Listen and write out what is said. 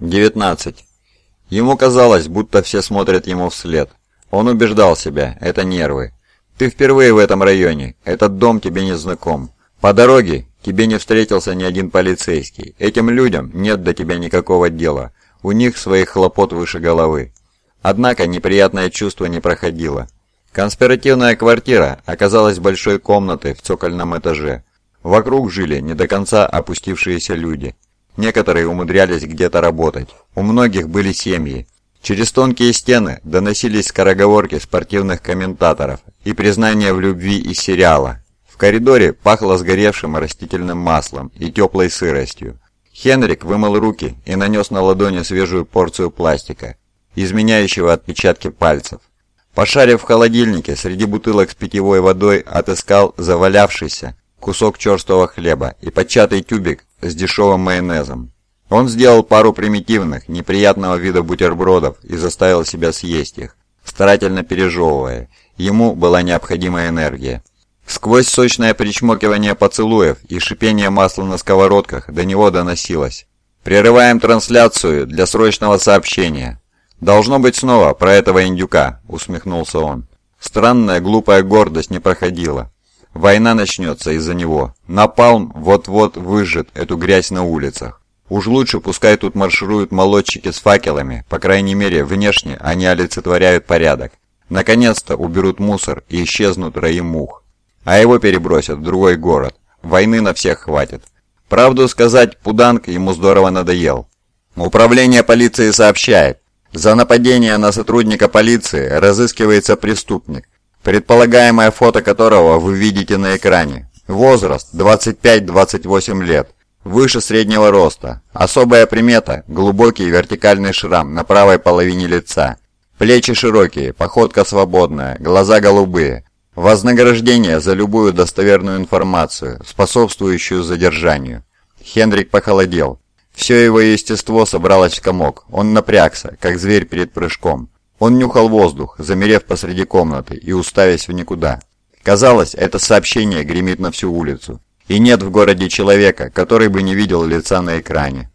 19. Ему казалось, будто все смотрят ему вслед. Он убеждал себя, это нервы. Ты впервые в этом районе, этот дом тебе не знаком. По дороге тебе не встретился ни один полицейский. Этим людям нет до тебя никакого дела. У них своих хлопот выше головы. Однако неприятное чувство не проходило. Конспиративная квартира оказалась большой комнатой в цокольном этаже. Вокруг жили не до конца опустившиеся люди. Некоторые умудрялись где-то работать. У многих были семьи. Через тонкие стены доносились скороговорки спортивных комментаторов и признания в любви из сериала. В коридоре пахло сгоревшим растительным маслом и теплой сыростью. Хенрик вымыл руки и нанес на ладони свежую порцию пластика, изменяющего отпечатки пальцев. Пошарив в холодильнике, среди бутылок с питьевой водой отыскал завалявшийся кусок черстого хлеба и початый тюбик с дешевым майонезом. Он сделал пару примитивных, неприятного вида бутербродов и заставил себя съесть их, старательно пережевывая. Ему была необходима энергия. Сквозь сочное причмокивание поцелуев и шипение масла на сковородках до него доносилось. «Прерываем трансляцию для срочного сообщения». «Должно быть снова про этого индюка», — усмехнулся он. Странная глупая гордость не проходила. Война начнется из-за него. Напалм вот-вот выжжет эту грязь на улицах. Уж лучше пускай тут маршируют молодчики с факелами, по крайней мере, внешне они олицетворяют порядок. Наконец-то уберут мусор и исчезнут раи мух. А его перебросят в другой город. Войны на всех хватит. Правду сказать, Пуданг ему здорово надоел. Управление полиции сообщает. За нападение на сотрудника полиции разыскивается преступник предполагаемое фото которого вы видите на экране. Возраст 25-28 лет, выше среднего роста. Особая примета – глубокий вертикальный шрам на правой половине лица. Плечи широкие, походка свободная, глаза голубые. Вознаграждение за любую достоверную информацию, способствующую задержанию. Хендрик похолодел. Все его естество собралось в комок. Он напрягся, как зверь перед прыжком. Он нюхал воздух, замерев посреди комнаты и уставясь в никуда. Казалось, это сообщение гремит на всю улицу. И нет в городе человека, который бы не видел лица на экране.